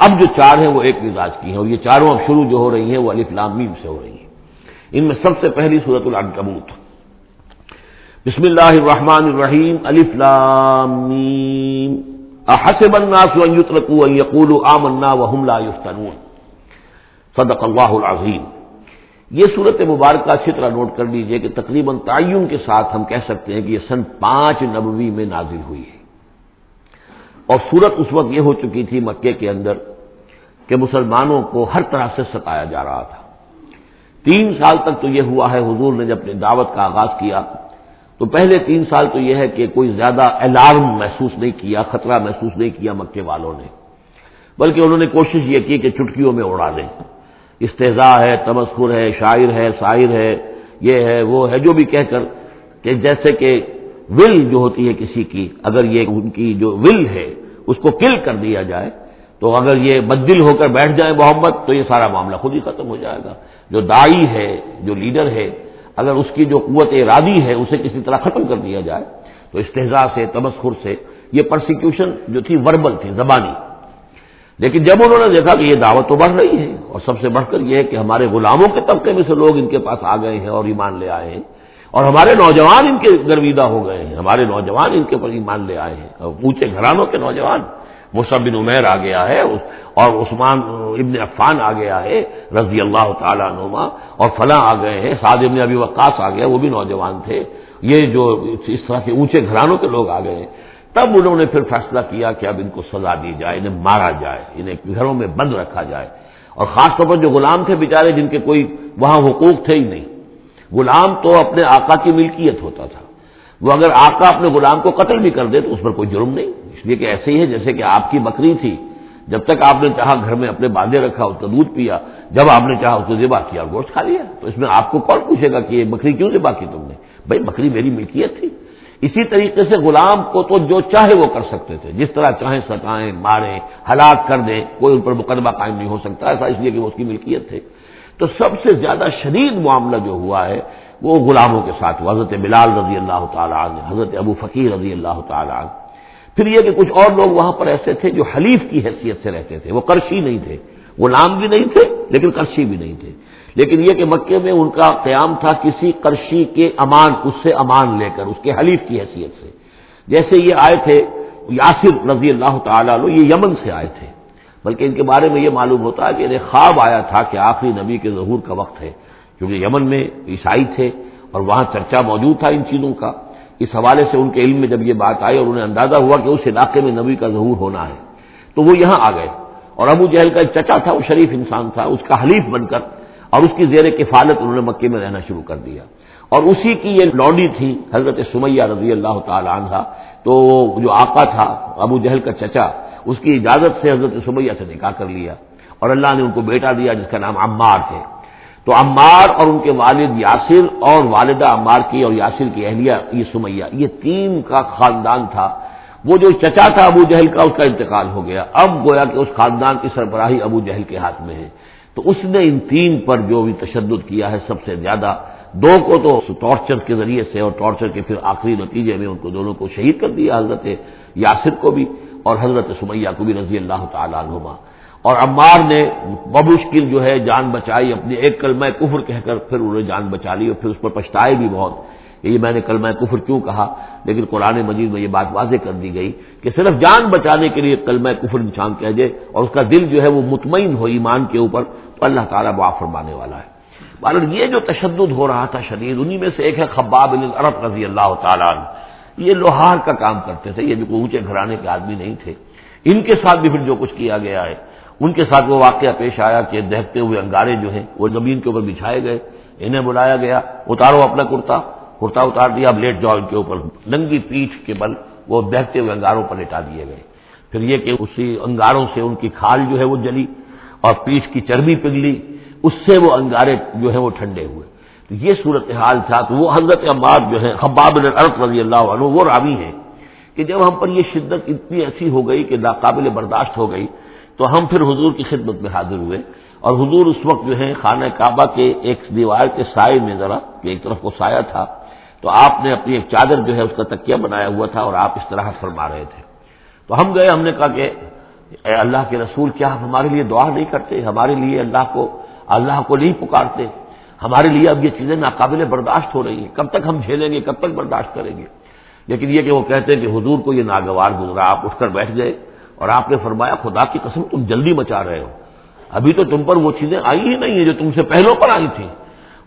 اب جو چار ہیں وہ ایک مزاج کی ہیں اور یہ چاروں اب شروع جو ہو رہی ہیں وہ علی فلامیم سے ہو رہی ہیں۔ ان میں سب سے پہلی صورت العنکبوت۔ بسم اللہ الرحمن الرحیم علی فلامیم احسب الناس ان يتركوا ان يقولوا آمنا وهم لا يفتنون صدق اللہ العظیم۔ یہ صورت مبارکہ اچھی طرح نوٹ کر لیجیے کہ تقریباً تعین کے ساتھ ہم کہہ سکتے ہیں کہ یہ سن پانچ نبوی میں نازل ہوئی ہے۔ اور صورت اس وقت یہ ہو چکی تھی مکے کے اندر کہ مسلمانوں کو ہر طرح سے ستایا جا رہا تھا۔ تین سال تک تو یہ ہوا ہے، حضور نے جب اپنی دعوت کا آغاز کیا، تو پہلے تین سال تو یہ ہے کہ کوئی زیادہ الارم محسوس نہیں کیا، خطرہ محسوس نہیں کیا مکے والوں نے۔ بلکہ انہوں نے کوشش یہ کی کہ چٹکیوں میں اڑا دیں استضاء ہے، تمسخر ہے، شاعر ہے شاعر ہے، یہ ہے، وہ ہے، جو بھی کہہ کر کہ جیسے کہ ول جو ہوتی ہے کسی کی، اگر یہ ان کی جو ول ہے، اس کو کل کر دیا جائے، تو اگر یہ بدل ہو کر بیٹھ جائے محمد، تو یہ سارا معاملہ خود ہی ختم ہو جائے گا۔ جو دائی ہے، جو لیڈر ہے، اگر اس کی جو قوت ارادی ہے، اسے کسی طرح ختم کر دیا جائے، تو استحضاء سے، تمسخر سے، یہ پرسیکیوشن جو تھی وربل تھی، زبانی۔ لیکن جب انہوں نے دیکھا کہ یہ دعوت تو بڑھ رہی ہے، اور سب سے بڑھ کر یہ ہے کہ ہمارے غلاموں کے طبقے میں سے لوگ ان کے پاس آ گئے ہیں اور ایمان لے آئے ہیں اور ہمارے نوجوان ان کے گرویدہ ہو گئے ہیں، ہمارے نوجوان ان کے پر ایمان لے آئے ہیں۔ اونچے گھرانوں کے نوجوان مصحب بن عمیر آ گیا ہے اور عثمان ابن عفان آ گیا ہے، رضی اللہ تعالیٰ نما اور فلاں آ گئے ہیں، سعد ابن ابی وقاص آ گیا، وہ بھی نوجوان تھے۔ یہ جو اس طرح کے اونچے گھرانوں کے لوگ آ گئے ہیں۔ تب انہوں نے پھر فیصلہ کیا کہ اب ان کو سزا دی جائے، انہیں مارا جائے، انہیں گھروں میں بند رکھا جائے۔ اور خاص طور پر جو غلام تھے بیچارے جن کے کوئی وہاں حقوق تھے ہی نہیں۔ غلام تو اپنے آقا کی ملکیت ہوتا تھا۔ وہ اگر آقا اپنے غلام کو قتل بھی کر دے تو اس پر کوئی جرم نہیں۔ اس لیے کہ ایسے ہی ہے جیسے کہ آپ کی بکری تھی۔ جب تک آپ نے چاہا گھر میں اپنے باندھے رکھا، اس کا دودھ پیا، جب آپ نے چاہا اس کو ذبح کیا اور گوشت کھا لیا، تو اس میں آپ کو کون پوچھے گا کہ یہ بکری کیوں ذبح کی تم نے؟ بھائی، بکری میری ملکیت تھی۔ اسی طریقے سے غلام کو تو جو چاہے وہ کر سکتے تھے۔ جس طرح چاہیں ستائیں، ماریں، ہلاک کر دیں، کوئی ان پر مقدمہ قائم نہیں ہو سکتا، ایسا اس لیے کہ وہ اس کی ملکیت تھے تو سب سے زیادہ شدید معاملہ جو ہوا ہے وہ غلاموں کے ساتھ ہوا، حضرت بلال رضی اللہ تعالیٰ عنہ، حضرت ابو فقیر رضی اللہ تعالیٰ عنہ۔ پھر یہ کہ کچھ اور لوگ وہاں پر ایسے تھے جو حلیف کی حیثیت سے رہتے تھے۔ وہ کرشی نہیں تھے غلام بھی نہیں تھے، لیکن کرشی بھی نہیں تھے۔ لیکن یہ کہ مکے میں ان کا قیام تھا کسی کرشی کے امان، اس سے امان لے کر، اس کے حلیف کی حیثیت سے۔ جیسے یہ آئے تھے، یاسر رضی اللہ تعالیٰ عنہ، یہ یمن سے آئے تھے۔ بلکہ ان کے بارے میں یہ معلوم ہوتا ہے کہ انہیں خواب آیا تھا کہ آخری نبی کے ظہور کا وقت ہے، کیونکہ یمن میں عیسائی تھے اور وہاں چرچا موجود تھا ان چیزوں کا۔ اس حوالے سے ان کے علم میں جب یہ بات آئی اور انہیں اندازہ ہوا کہ اس علاقے میں نبی کا ظہور ہونا ہے، تو وہ یہاں آ گئے۔ اور ابو جہل کا ایک چچا تھا، وہ شریف انسان تھا، اس کا حلیف بن کر اور اس کی زیر کفالت انہوں نے مکے میں رہنا شروع کر دیا۔ اور اسی کی یہ لوڈی تھی حضرت سمیہ رضی اللہ تعالی عنہ، تو جو آقا تھا، ابو جہل کا چچا اس کی اجازت سے حضرت سمیہ سے نکاح کر لیا اور اللہ نے ان کو بیٹا دیا جس کا نام عمار تھے۔ تو عمار اور ان کے والد یاسر اور والدہ عمار کی اور یاسر کی اہلیہ یہ سمیہ، یہ تین کا خاندان تھا۔ وہ جو چچا تھا ابو جہل کا، اس کا انتقال ہو گیا۔ اب گویا کہ اس خاندان کی سربراہی ابو جہل کے ہاتھ میں ہے۔ تو اس نے ان تین پر جو بھی تشدد کیا ہے سب سے زیادہ، دو کو تو ٹارچر کے ذریعے سے اور ٹارچر کے پھر آخری نتیجے میں ان کو دونوں کو شہید کر دیا حضرت یاسر کو بھی۔ اور حضرت سمیہ کو بھی رضی اللہ تعالیٰ عنہما۔ اور عمار نے بمشکل جو ہے جان بچائی، اپنی ایک کلمہ کفر کہہ کر پھر انہوں نے جان بچا لی اور پھر اس پر پچھتائے بھی بہت۔ یہ میں نے کلمہ کفر کیوں کہا؟ لیکن قرآن مجید میں یہ بات واضح کر دی گئی کہ صرف جان بچانے کے لیے کلمہ کفر انسان کہہ دے اور اس کا دل جو ہے وہ مطمئن ہو ایمان کے اوپر، تو اللہ تعالیٰ معاف فرمانے والا ہے۔ بالر یہ جو تشدد ہو رہا تھا شدید، انہی میں سے ایک ہے خباب العرب رضی اللہ تعالیٰ عنہ۔ یہ لوہار کا کام کرتے تھے، یہ جو اونچے گھرانے کے آدمی نہیں تھے۔ ان کے ساتھ بھی پھر جو کچھ کیا گیا ہے، ان کے ساتھ وہ واقعہ پیش آیا کہ دیکھتے ہوئے انگارے جو ہیں، وہ زمین کے اوپر بچھائے گئے، انہیں بلایا گیا، اتارو اپنا کرتا کرتا اتار دیا، اب لیٹ جاؤ ان کے اوپر ننگی پیٹھ کے بل وہ دیکھتے ہوئے انگاروں پر لٹا دیے گئے۔ پھر یہ کہ اسی انگاروں سے ان کی کھال جو ہے وہ جلی اور پیٹھ کی چربی پگلی اس سے وہ انگارے جو ہے وہ ٹھنڈے ہوئے۔ تو یہ صورت حال تھا تو وہ حضرت عباد جو ہے خباب رضی اللہ عنہ، وہ راوی ہیں کہ جب ہم پر یہ شدت اتنی ایسی ہو گئی کہ ناقابل برداشت ہو گئی، تو ہم پھر حضور کی خدمت میں حاضر ہوئے۔ اور حضور اس وقت جو ہے خانہ کعبہ کے ایک دیوار کے سائے میں ذرا ایک طرف کو سایہ تھا، تو آپ نے اپنی ایک چادر جو ہے، اس کا تکیہ بنایا ہوا تھا اور آپ اس طرح فرما رہے تھے۔ تو ہم گئے، ہم نے کہا کہ اے اللہ کے رسول، کیا ہم ہمارے لیے دعا نہیں کرتے؟ ہمارے لیے اللہ کو اللہ کو نہیں پکارتے؟ ہمارے لیے اب یہ چیزیں ناقابل برداشت ہو رہی ہیں۔ کب تک ہم جھیلیں گے، کب تک برداشت کریں گے؟ لیکن یہ کہ وہ کہتے ہیں کہ حضور کو یہ ناگوار گزرا آپ اٹھ کر بیٹھ گئے اور آپ نے فرمایا، خدا کی قسم تم جلدی مچا رہے ہو۔ ابھی تو تم پر وہ چیزیں آئی ہی نہیں ہیں جو تم سے پہلوں پر آئی تھیں۔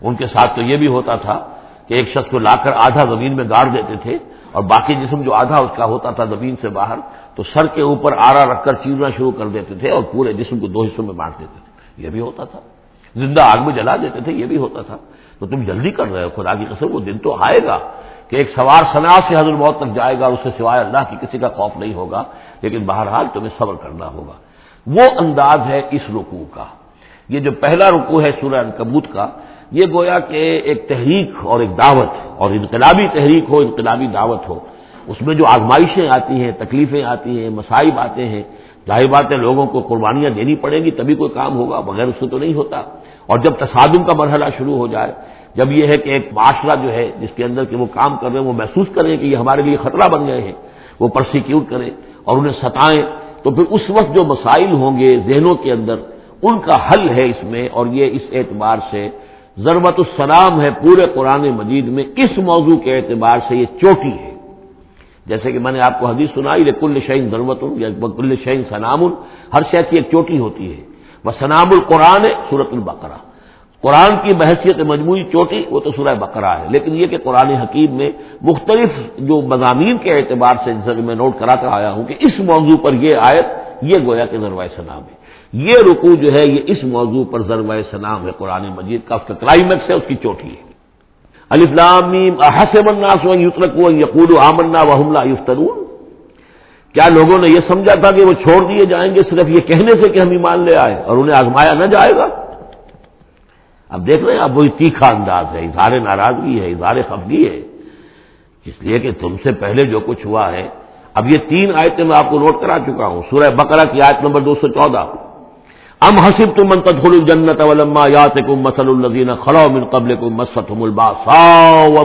ان کے ساتھ تو یہ بھی ہوتا تھا کہ ایک شخص کو لا کر آدھا زمین میں گاڑ دیتے تھے اور باقی جسم جو آدھا اس کا ہوتا تھا زمین سے باہر، تو سر کے اوپر آرا رکھ کر چیرنا شروع کر دیتے تھے اور پورے جسم کو دو حصوں میں بانٹ دیتے تھے۔ یہ بھی ہوتا تھا۔ زندہ آگ میں جلا دیتے تھے، یہ بھی ہوتا تھا۔ تو تم جلدی کر رہے ہو، خدا کی قسم، وہ دن تو آئے گا کہ ایک سوار صنع سے حضر موت تک جائے گا اور اس سے سوائے اللہ کی کسی کا خوف نہیں ہوگا، لیکن بہرحال تمہیں صبر کرنا ہوگا۔ وہ انداز ہے اس رکوع کا۔ یہ جو پہلا رکوع ہے سورہ کبوت کا، یہ گویا کہ ایک تحریک اور ایک دعوت اور انقلابی تحریک ہو، انقلابی دعوت ہو۔ اس میں جو آزمائشیں آتی ہیں، تکلیفیں آتی ہیں مسائب آتے ہیں، ظاہر بات ہے لوگوں کو قربانیاں دینی پڑیں گی، تبھی کوئی کام ہوگا، بغیر اس سے تو نہیں ہوتا۔ اور جب تصادم کا مرحلہ شروع ہو جائے، جب یہ ہے کہ ایک معاشرہ جو ہے، جس کے اندر کہ وہ کام کر رہے ہیں، وہ محسوس کریں کہ یہ ہمارے لیے خطرہ بن گئے ہیں، وہ پرسیکیوٹ کریں اور انہیں ستائیں، تو پھر اس وقت جو مسائل ہوں گے ذہنوں کے اندر، ان کا حل ہے اس میں اور یہ اس اعتبار سے ضربت السلام ہے پورے قرآن مجید میں، اس موضوع کے اعتبار سے یہ چوٹی ہے۔ جیسے کہ میں نے آپ کو حدیث سنائی کل شعین ضرورت یا کل شعین سنام ہر شہر کی ایک چوٹی ہوتی ہے۔ وہ سنام القرآن ہے سورت البقرہ۔ قرآن کی بحثیت مجموعی چوٹی، وہ تو سورہ بقرہ ہے۔ لیکن یہ کہ قرآن حکیم میں مختلف جو مضامین کے اعتبار سے جیسا کہ میں نوٹ کرا کر آیا ہوں کہ اس موضوع پر یہ آیت، یہ گویا کہ ذروائے سنام ہے۔ یہ رکو جو ہے، یہ اس موضوع پر ذروائے سنام ہے، قرآن مجید کا اس کا کلائمیکس ہے، اس کی چوٹی ہے۔ یقول آمنا و حملہ یفترون۔ کیا لوگوں نے یہ سمجھا تھا کہ وہ چھوڑ دیے جائیں گے صرف یہ کہنے سے کہ ہم ایمان لے آئے اور انہیں آزمایا نہ جائے گا؟ اب دیکھ رہے ہیں اب وہی تیکھا انداز ہے، اظہار ناراضگی ہے، اظہار خفگی ہے۔ اس لیے کہ تم سے پہلے جو کچھ ہوا ہے، اب یہ تین آیتیں میں آپ کو نوٹ کرا چکا ہوں۔ سورہ بقرہ کی آیت نمبر دو سو چودہ۔ ام حسب تم منتد الجنت ولما یات کم مسل الزین خلو من قبل کم مسط البا ساؤ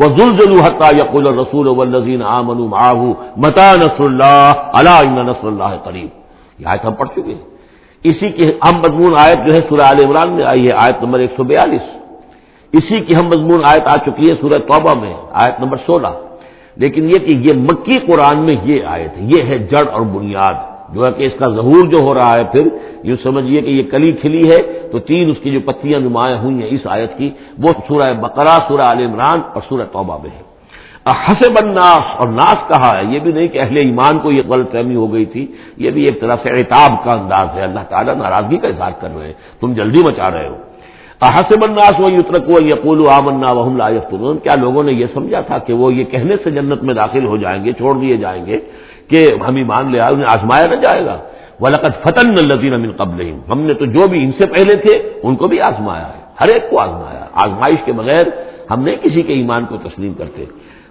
و زلزل حتا یقول رسول والذین آمنوا معه متا نصر اللہ اللہ نصر اللہ قریب یہ آیت ہم پڑھ چکے ہیں. اسی کی ہم مضمون آیت جو ہے سورہ عال عمران میں آئی ہے، آیت نمبر ایک سو بیالیس. اسی کی ہم مضمون آیت آ چکی ہے سورہ توبہ میں، آیت نمبر سولہ. لیکن یہ کہ یہ مکی قرآن میں یہ آیت ہے، یہ ہے جڑ اور بنیاد. جو ہے کہ اس کا ظہور جو ہو رہا ہے پھر یوں سمجھیے کہ یہ کلی کھلی ہے تو تین اس کی جو پتیاں نمایاں ہوئی ہیں اس آیت کی، وہ سورہ بقرہ، سورہ عال عمران اور سورہ توبہ میں ہے۔ حسب الناس، اور ناس کہا ہے، یہ بھی نہیں کہ اہل ایمان کو یہ غلط فہمی ہو گئی تھی، یہ بھی ایک طرح سے اعتاب کا انداز ہے۔ اللہ تعالیٰ ناراضگی کا اظہار کر رہے ہیں۔ تم جلدی مچا رہے ہو۔ حسب الناس وہ یترک و یقول آمنا وحم لائفتون کیا لوگوں نے یہ سمجھا تھا کہ وہ یہ کہنے سے جنت میں داخل ہو جائیں گے، چھوڑ دیے جائیں گے کہ ہم ایمان لے آئے، انہیں آزمایا نہ جائے گا۔ ولقت فتن الزین امن قبل ہم نے تو جو بھی ان سے پہلے تھے، ان کو بھی آزمایا ہے۔ ہر ایک کو آزمایا۔ آزمائش کے بغیر ہم نے کسی کے ایمان کو تسلیم کرتے۔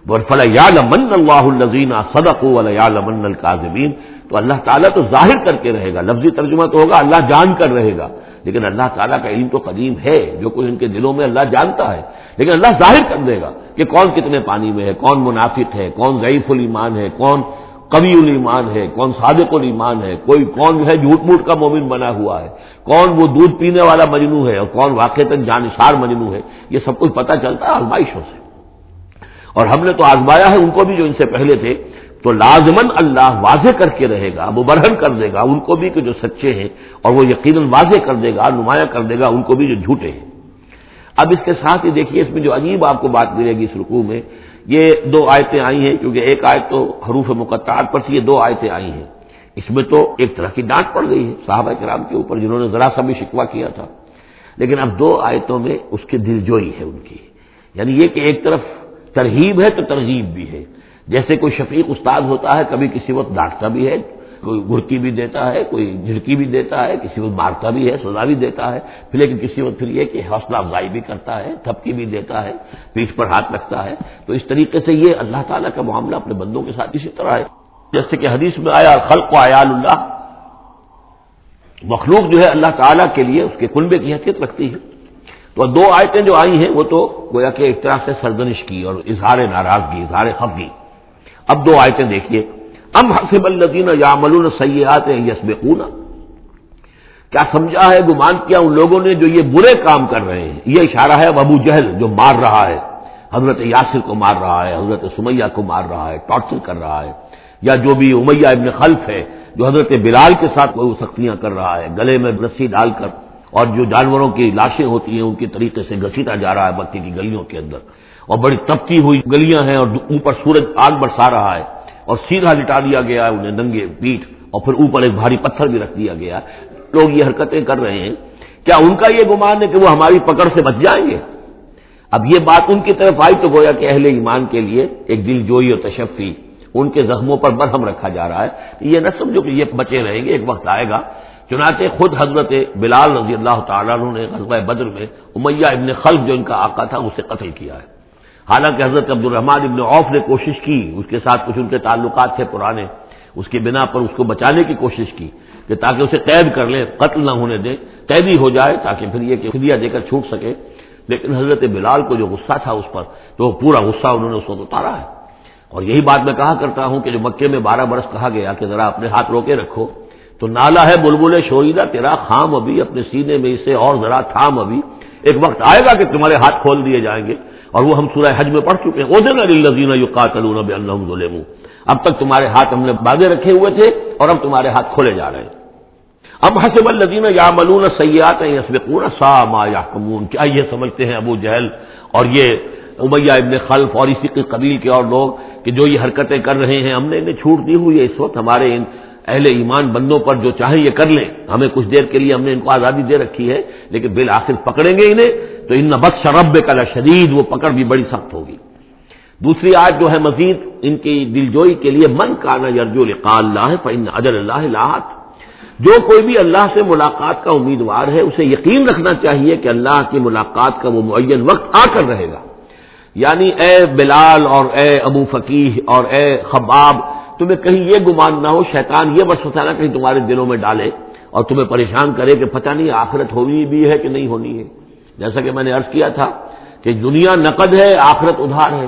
من اللہ الزین صدق من القاظمین تو اللہ تعالیٰ تو ظاہر کر کے رہے گا، لفظی ترجمہ تو ہوگا، اللہ جان کر رہے گا۔ لیکن اللہ تعالیٰ کا علم تو قدیم ہے، جو کوئی ان کے دلوں میں اللہ جانتا ہے۔ لیکن اللہ ظاہر کر دے گا کہ کون کتنے پانی میں ہے، کون منافق ہے، کون ضعیف الایمان ہے، کون قوی الایمان ہے، کون صادق الایمان ہے، کوئی کون جو ہے جھوٹ موٹ کا مومن بنا ہوا ہے، کون وہ دودھ پینے والا مجنو ہے اور کون واقع تک جانشار مجنو ہے۔ یہ سب کچھ پتہ چلتا ہے آزمائشوں سے۔ اور ہم نے تو آزمایا ہے، ان کو بھی جو ان سے پہلے تھے تو لازمن اللہ واضح کر کے رہے گا وہ برہن کر دے گا، ان کو بھی کہ جو سچے ہیں اور وہ یقیناً واضح کر دے گا، نمایاں کر دے گا، ان کو بھی جو جھوٹے ہیں۔ اب اس کے ساتھ ہی دیکھیے، اس میں جو عجیب آپ کو بات ملے گی اس رکوع میں، یہ دو آیتیں آئی ہیں، کیونکہ ایک آیت تو حروف مقطعات پر تھی، یہ دو آیتیں آئی ہیں۔ اس میں تو ایک طرح کی ڈانٹ پڑ گئی ہے، صحابہ کرام کے اوپر جنہوں نے ذرا سا بھی شکوا کیا تھا۔ لیکن اب دو آیتوں میں اس کی دلجوئی ہے ان کی۔ یعنی یہ کہ ایک طرف ترغیب ہے تو ترغیب بھی ہے۔ جیسے کوئی شفیق استاد ہوتا ہے، کبھی کسی وقت ڈانٹتا بھی ہے، کوئی گرکی بھی دیتا ہے، کوئی جھڑکی بھی دیتا ہے، کسی وقت مارتا بھی ہے، سزا بھی دیتا ہے۔ پھر لیکن کسی وقت پھر یہ کہ حوصلہ افزائی بھی کرتا ہے، تھپکی بھی دیتا ہے، پیٹھ پر ہاتھ رکھتا ہے۔ تو اس طریقے سے یہ اللہ تعالیٰ کا معاملہ اپنے بندوں کے ساتھ اسی طرح ہے۔ جیسے کہ حدیث میں آیا، خلق و عیال اللہ۔ مخلوق جو ہے اللہ تعالیٰ کے لیے اس کے کنبے کی حیثیت رکھتی ہے۔ تو دو آیتیں جو آئی ہیں، وہ تو گویا کہ ایک طرح سے سردنش کی اور اظہار ناراضگی، اظہار خفگی۔ اب دو آیتیں دیکھیے۔ ام حسب الدین یا ملون سیاحت یسب کیا سمجھا ہے، گمان کیا ان لوگوں نے جو یہ برے کام کر رہے ہیں؟ یہ اشارہ ہے ابو جہل جو مار رہا ہے۔ حضرت یاسر کو مار رہا ہے، حضرت سمیہ کو مار رہا ہے، ٹارچر کر رہا ہے۔ یا جو بھی امیہ ابن خلف ہے، جو حضرت بلال کے ساتھ وہ سختیاں کر رہا ہے، گلے میں رسی ڈال کر اور جو جانوروں کی لاشیں ہوتی ہیں، ان کے طریقے سے گھسیٹا جا رہا ہے بتی کی گلیوں کے اندر۔ اور بڑی تپتی ہوئی گلیاں ہیں اور اوپر سورج آگ برسا رہا ہے اور سیدھا لٹا دیا گیا ہے انہیں ننگے پیٹ اور پھر اوپر ایک بھاری پتھر بھی رکھ دیا گیا لوگ یہ حرکتیں کر رہے ہیں۔ کیا ان کا یہ گمان ہے کہ وہ ہماری پکڑ سے بچ جائیں گے؟ اب یہ بات ان کی طرف آئی تو گویا کہ اہل ایمان کے لیے ایک دل جوئی اور تشفی، ان کے زخموں پر برہم رکھا جا رہا ہے۔ یہ نہ سمجھو کہ یہ بچے رہیں گے، ایک وقت آئے گا۔ چنانچہ خود حضرت بلال رضی اللہ تعالیٰ نے غزوہ بدر میں امیہ ابن خلف جو ان کا آقا تھا، اسے قتل کیا ہے۔ حالانکہ حضرت عبد الرحمان ابن عوف نے کوشش کی، اس کے ساتھ کچھ ان کے تعلقات تھے پرانے، اس کی بنا پر اس کو بچانے کی کوشش کی کہ تاکہ اسے قید کر لیں، قتل نہ ہونے دیں، قیدی ہو جائے تاکہ پھر یہ کہ فدیہ دے کر چھوٹ سکے۔ لیکن حضرت بلال کو جو غصہ تھا اس پر، تو پورا غصہ انہوں نے اس وقت اتارا ہے۔ اور یہی بات میں کہا کرتا ہوں کہ جو مکے میں بارہ برس کہا گیا کہ ذرا اپنے ہاتھ روکے رکھو۔ تو نالا ہے بلبل شوریدہ، تیرا خام ابھی اپنے سینے میں اسے اور ذرا تھام ابھی۔ ایک وقت آئے گا کہ تمہارے ہاتھ کھول دیے جائیں گے۔ اور وہ ہم سورہ حج میں پڑھ چکے ہیں۔ ادین علی یو قاتل ظلم اب تک تمہارے ہاتھ ہم نے باغے رکھے ہوئے تھے اور اب تمہارے ہاتھ کھولے جا رہے ہیں۔ اب حسب الدین یا ملون سیات سا ما یا کمون کیا یہ سمجھتے ہیں ابو جہل اور یہ امیہ ابن خلف اور اسی کے قبیل کے اور لوگ کہ جو یہ حرکتیں کر رہے ہیں، ہم نے انہیں چھوٹ دی ہوئی ہے۔ اس وقت ہمارے ان اہل ایمان بندوں پر جو چاہیں یہ کر لیں۔ ہمیں کچھ دیر کے لیے ہم نے ان کو آزادی دے رکھی ہے، لیکن بالآخر پکڑیں گے انہیں۔ تو ان بس شرب کا شدید وہ پکڑ بھی بڑی سخت ہوگی۔ دوسری آج جو ہے مزید، ان کی دلجوئی کے لیے، من کا نا یرجو اللہ فن اجر اللہ لاحت جو کوئی بھی اللہ سے ملاقات کا امیدوار ہے، اسے یقین رکھنا چاہیے کہ اللہ کی ملاقات کا وہ معین وقت آ کر رہے گا۔ یعنی اے بلال اور اے ابو فقیح اور اے خباب، تمہیں کہیں یہ گمان نہ ہو، شیطان یہ وسوسہ نہ کہیں تمہارے دلوں میں ڈالے اور تمہیں پریشان کرے کہ پتہ نہیں آخرت ہونی بھی ہے کہ نہیں ہونی ہے۔ جیسا کہ میں نے عرض کیا تھا کہ دنیا نقد ہے، آخرت ادھار ہے۔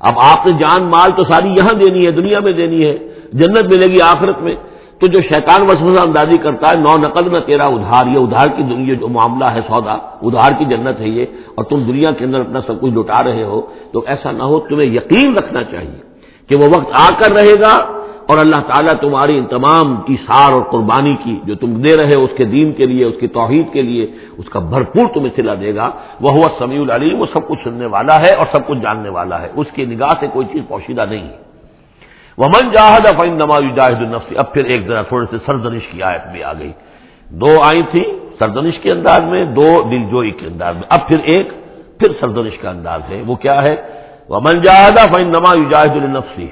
اب آپ نے جان مال تو ساری یہاں دینی ہے، دنیا میں دینی ہے، جنت ملے گی آخرت میں۔ تو جو شیطان وسوسہ اندازی کرتا ہے، نو نقد نہ تیرا ادھار، یہ ادھار کی دنیا جو معاملہ ہے سودا، ادھار کی جنت ہے یہ۔ اور تم دنیا کے اندر اپنا سب کچھ لٹا رہے ہو، تو ایسا نہ ہو، تمہیں یقین رکھنا چاہیے کہ وہ وقت آ کر رہے گا۔ اور اللہ تعالیٰ تمہاری ان تمام کی سار اور قربانی کی جو تم دے رہے ہو اس کے دین کے لیے، اس کی توحید کے لیے، اس کا بھرپور تمہیں سلا دے گا۔ وہ ہوا سمیع العلیم، وہ سب کچھ سننے والا ہے اور سب کچھ جاننے والا ہے۔ اس کی نگاہ سے کوئی چیز پوشیدہ نہیں۔ ہے وہ من جاہد افین نماز جاہد النفس۔ اب پھر ایک ذرا تھوڑے سے سردنش کی آیت بھی آ گئی۔ دو آئی تھی سردنش کے انداز میں، دو دل جوئی کے انداز میں۔ اب پھر ایک، پھر سردنش کا انداز ہے۔ وہ کیا ہے؟ وہ من جاہدہ فائن نما جاہد النفسی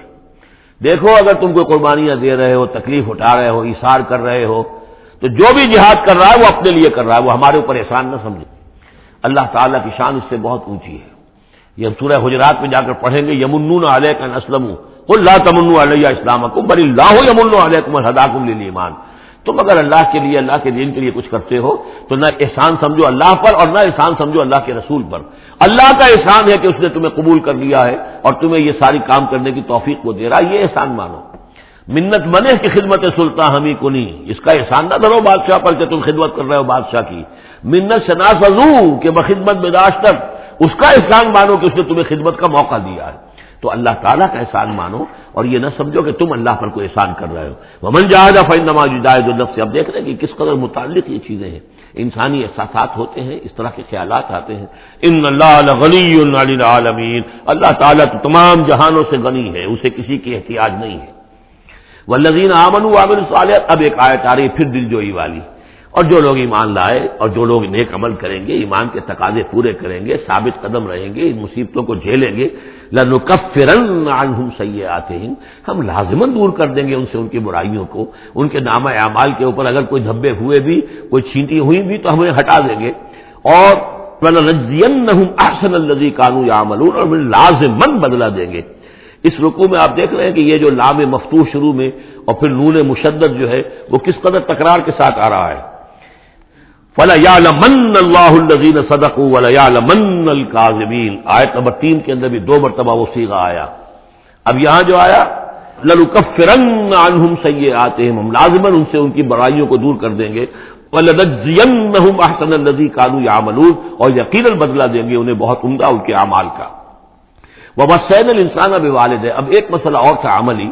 دیکھو اگر تم کوئی قربانیاں دے رہے ہو، تکلیف اٹھا رہے ہو اشار کر رہے ہو، تو جو بھی جہاد کر رہا ہے وہ اپنے لیے کر رہا ہے، وہ ہمارے اوپر احسان نہ سمجھے۔ اللہ تعالیٰ کی شان اس سے بہت اونچی ہے۔ یہ ہم سورہ حجرات میں جا کر پڑھیں گے یمن علیہ کا اسلم اللہ تمن علیہ اسلام کو بری اللہ یمن علیہ کم ہداکم ایمان تم اگر اللہ کے لیے، اللہ کے دین کے لیے کچھ کرتے ہو، تو نہ احسان سمجھو اللہ پر اور نہ احسان سمجھو اللہ کے رسول پر۔ اللہ کا احسان ہے کہ اس نے تمہیں قبول کر لیا ہے اور تمہیں یہ ساری کام کرنے کی توفیق وہ دے رہا ہے۔ یہ احسان مانو۔ منت بنے کی خدمت سلطان ہمیں کو نہیں۔ اس کا احسان نہ دھرو بادشاہ پر کہ تم خدمت کر رہے ہو بادشاہ کی۔ منت شناس کہ بخدمت بداش تک اس کا احسان مانو کہ اس نے تمہیں خدمت کا موقع دیا ہے۔ تو اللہ تعالیٰ کا احسان مانو اور یہ نہ سمجھو کہ تم اللہ پر کوئی احسان کر رہے ہو۔ ومن جہاز فن نماز جائز النف سے اب دیکھ رہے ہیں کہ کس قدر متعلق یہ چیزیں ہیں۔ انسانی احساسات ہوتے ہیں، اس طرح کے خیالات آتے ہیں۔ ان اللہ غنی العالمین اللہ تعالیٰ تو تمام جہانوں سے غنی ہے، اسے کسی کی احتیاط نہیں ہے۔ وہ لذین امن عامر صالح اب ایک آیت آ رہی پھر دل جوئی والی۔ اور جو لوگ ایمان لائے اور جو لوگ نیک عمل کریں گے، ایمان کے تقاضے پورے کریں گے، ثابت قدم رہیں گے، ان مصیبتوں کو جھیلیں گے، لنکفرن عنہم سیئاتہم، ہم لازمن دور کر دیں گے ان سے ان کی برائیوں کو، ان کے نام اعمال کے اوپر اگر کوئی دھبے ہوئے بھی، کوئی چھینٹی ہوئی بھی تو ہمیں ہٹا دیں گے۔ اور احسن الذی کانو یعملون اور لازمن بدلا دیں گے۔ اس رکو میں آپ دیکھ رہے ہیں کہ یہ جو لام مفتوح شروع میں اور پھر نون مشدد جو ہے، وہ کس قدر تکرار کے ساتھ آ رہا ہے۔ فلا یا لمن اللہ الزین صدق ولا یا لمن القاظمین آیت نمبر تین کے اندر بھی دو مرتبہ وہ سیگا آیا۔ اب یہاں جو آیا للکفرن عنہم سیئاتہم، ہم لازمن ان سے ان کی برائیوں کو دور کر دیں گے۔ وَلَنَجْزِيَنَّهُمْ أَحْسَنَ الَّذِي كَانُوا يَعْمَلُونَ اور یقیناً بدلہ دیں گے انہیں بہت عمدہ ان کے اعمال کا۔ وَبَسَّيْنَ الْإِنسَانَ بِوَالِدَيْهِ اب ایک مسئلہ اور تھا عملی،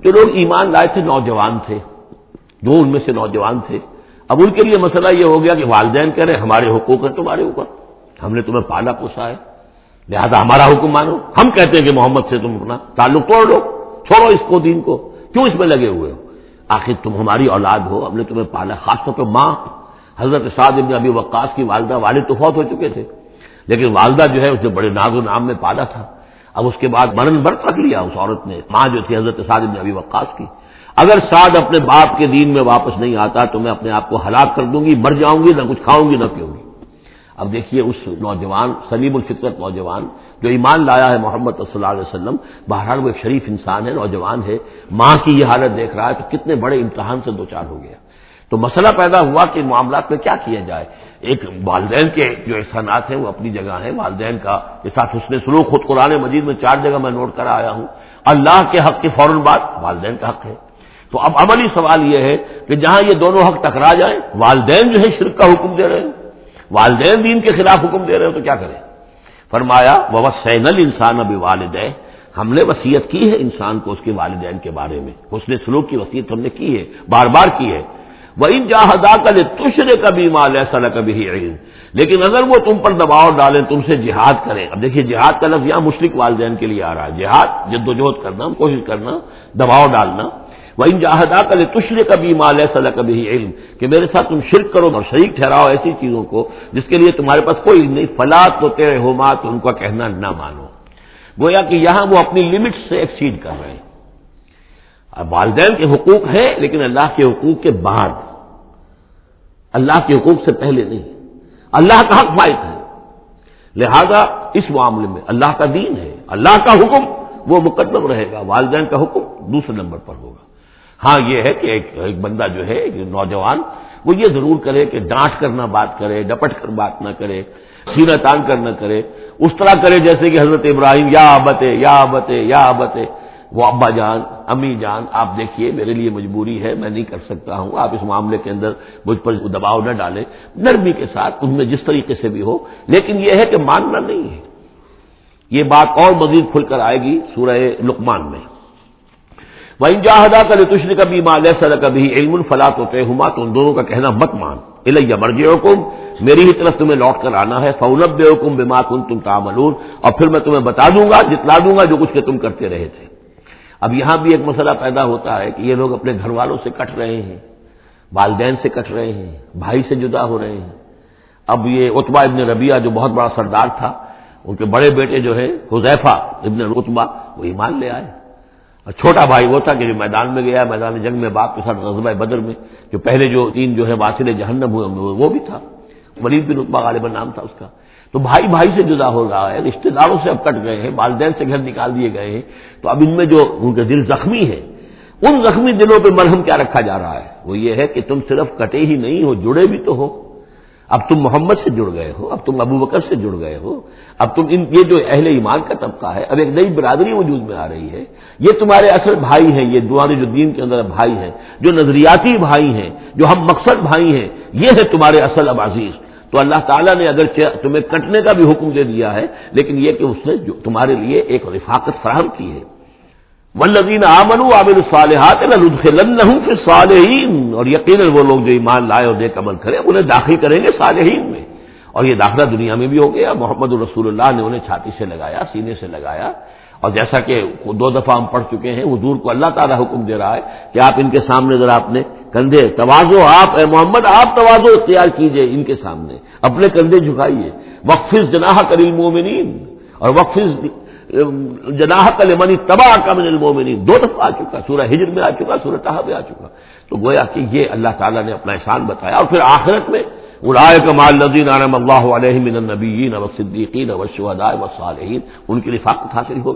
جو لوگ ایمان لائے تھے، نوجوان تھے۔ دو ان میں سے نوجوان تھے۔ اب ان کے لیے مسئلہ یہ ہو گیا کہ والدین کہہ رہے ہمارے حقوق ہیں تمہارے اوپر۔ ہم نے تمہیں پالا پوسا ہے۔ لہذا ہمارا حکم مانو۔ ہم کہتے ہیں کہ محمد سے تم اپنا تعلق توڑ لو۔ چھوڑو اس کو دین کو۔ کیوں اس میں لگے ہوئے ہو؟ آخر تم ہماری اولاد ہو۔ ہم نے تمہیں پالا، خاص طور پہ ماں۔ حضرت سعد ابن ابی وقاص کی والدہ، والد تو فوت ہو چکے تھے۔ لیکن والدہ جو ہے، اس نے بڑے ناز و نام میں پالا تھا۔ اب اس کے بعد مرن برت رکھ لیا اس عورت نے۔ ماں جو تھی، حضرت سعد ابن ابی وقاص کی۔ اگر سعد اپنے باپ کے دین میں واپس نہیں آتا تو میں اپنے آپ کو ہلاک کر دوں گی، مر جاؤں گی، نہ کچھ کھاؤں گی، نہ پیوں گی۔ اب دیکھیے اس نوجوان سلیم الفطرت نوجوان، جو ایمان لایا ہے محمد صلی اللہ علیہ وسلم، بہرحال وہ ایک شریف انسان ہے، نوجوان ہے۔ ماں کی یہ حالت دیکھ رہا ہے تو کتنے بڑے امتحان سے دو چار ہو گیا۔ تو مسئلہ پیدا ہوا کہ معاملات میں کیا کیا جائے۔ ایک والدین کے جو احسانات ہیں وہ اپنی جگہ ہیں۔ والدین کا کے ساتھ اس نے سلوک، خود قرآن مجید میں چار جگہ میں نوٹ کرا آیا ہوں۔ اللہ کے حق کی فوراً بات والدین کا حق ہے۔ تو اب عملی سوال یہ ہے کہ جہاں یہ دونوں حق ٹکرا جائیں، والدین جو ہے شرک کا حکم دے رہے ہیں۔ والدین دین کے خلاف حکم دے رہے ہو تو کیا کریں؟ فرمایا وہ سین انسان ابھی والدین ہم نے وسیعت کی ہے انسان کو اس کے والدین کے بارے میں۔ اس نے سلوک کی وسیعت ہم نے کی ہے، بار بار کی ہے۔ وہ ان جہاں کل تشرے کبھی مال ایسا نہ کبھی علم۔ لیکن اگر وہ تم پر دباؤ ڈالیں، تم سے جہاد کریں۔ اب دیکھیے، جہاد کا لفظ یہاں مشرق والدین کے لیے آ رہا ہے۔ جہاد جدوجہد کرنا، کوشش کرنا، دباؤ ڈالنا۔ وہ ان جہادا کل تشرے کبھی مال ایسا کبھی علم کہ میرے ساتھ تم شرک کرو اور شریک ٹھہراؤ ایسی چیزوں کو جس کے لیے تمہارے پاس کوئی علم نہیں۔ فلاط تو تیرے ہو مات ان کا کہنا نہ مانو۔ گویا کہ یہاں وہ اپنی لمٹ سے ایکسیڈ کر رہے ہیں۔ اب والدین کے حقوق ہیں، لیکن اللہ کے حقوق کے بعد۔ اللہ کے حقوق سے پہلے نہیں۔ اللہ کا حق فائد ہے۔ لہذا اس معاملے میں اللہ کا دین ہے۔ اللہ کا حکم وہ مقدم رہے گا۔ والدین کا حکم دوسرے نمبر پر ہوگا۔ ہاں یہ ہے کہ ایک ایک بندہ جو ہے، ایک نوجوان، وہ یہ ضرور کرے کہ ڈانٹ کر نہ بات کرے، ڈپٹ کر بات نہ کرے، سینہ تان کر نہ کرے، اس طرح کرے جیسے کہ حضرت ابراہیم، یا آبتے یا آبتے یا آبتے وہ ابا جان، امی جان، آپ دیکھیے، میرے لیے مجبوری ہے، میں نہیں کر سکتا ہوں، آپ اس معاملے کے اندر مجھ پر دباؤ نہ ڈالیں۔ نرمی کے ساتھ، ان میں جس طریقے سے بھی ہو۔ لیکن یہ ہے کہ ماننا نہیں ہے۔ یہ بات اور مزید کھل کر آئے گی سورہ لقمان میں۔ وہ انجاہدا کر تشن کبھی ماں سر کبھی علم الفلاط ہوتے ہما تو ان دونوں کا کہنا مت مان۔ الیہ مرجے حکم میری ہی طرف تمہیں لوٹ کر آنا ہے فولب حکم بے کن تم تعملون، اور پھر میں تمہیں بتا دوں گا جتلا دوں گا جو کچھ کہ تم کرتے رہے تھے۔ اب یہاں بھی ایک مسئلہ پیدا ہوتا ہے کہ یہ لوگ اپنے گھر والوں سے کٹ رہے ہیں، والدین سے کٹ رہے ہیں، بھائی سے جدا ہو رہے ہیں۔ اب یہ اتبا ابن ربیہ جو بہت بڑا سردار تھا، ان کے بڑے بیٹے جو ہے حذیفہ ابن اتبا وہ ایمان لے آئے۔ اور چھوٹا بھائی وہ تھا کہ جو میدان میں گیا، میدان جنگ میں باپ کے ساتھ غزبۂ بدر میں، جو پہلے جو تین جو ہے واسل جہنم ہوئے، وہ بھی تھا۔ ولید بن اتبا غالبا نام تھا اس کا۔ تو بھائی بھائی سے جدا ہو رہا ہے رشتے داروں سے اب کٹ گئے ہیں، والدین سے گھر نکال دیے گئے ہیں۔ تو اب ان میں جو ان کے دل زخمی ہے ان زخمی دلوں پہ مرہم کیا رکھا جا رہا ہے؟ وہ یہ ہے کہ تم صرف کٹے ہی نہیں ہو، جڑے بھی تو ہو۔ اب تم محمد سے جڑ گئے ہو، اب تم ابو بکر سے جڑ گئے ہو، اب تم ان یہ جو اہل ایمان کا طبقہ ہے، اب ایک نئی برادری وجود میں آ رہی ہے۔ یہ تمہارے اصل بھائی ہیں، یہ تمہارے جو دین کے اندر بھائی ہیں، جو نظریاتی بھائی ہیں، جو ہم مقصد بھائی ہیں، یہ ہے تمہارے اصل اب عزیز۔ تو اللہ تعالیٰ نے اگر تمہیں کٹنے کا بھی حکم دے دیا ہے، لیکن یہ کہ اس نے جو تمہارے لیے ایک رفاقت فراہم کی ہے۔ ولدین آمن عامر صالحات پھر صالحین اور یقیناً وہ لوگ جو ایمان لائے اور دیکھ عمل کرے انہیں داخل کریں گے صالحین میں۔ اور یہ داخلہ دنیا میں بھی ہو گیا۔ محمد الرسول اللہ نے انہیں چھاتی سے لگایا، سینے سے لگایا۔ اور جیسا کہ دو دفعہ ہم پڑھ چکے ہیں، حضور کو اللہ تعالیٰ حکم دے رہا ہے کہ آپ ان کے سامنے ذرا اپنے کندھے توازو، آپ اے محمد، آپ توازو اختیار کیجیے ان کے سامنے۔ اپنے کندھے جھکائیے۔ وقف جناح کریل مومنین اور وقف جناح کل منی تباہ کا من المومنین دو دفعہ آ چکا، سورہ ہجر میں آ چکا، سورہ تہا میں آ چکا۔ تو گویا کہ یہ اللہ تعالیٰ نے اپنا احسان بتایا اور پھر آخرت میں ارائے کمال نظین عالم اللہ علیہ من النبیین و صدیقین و شہداء و صالحین ان کی رفاقت حاصل ہوگی۔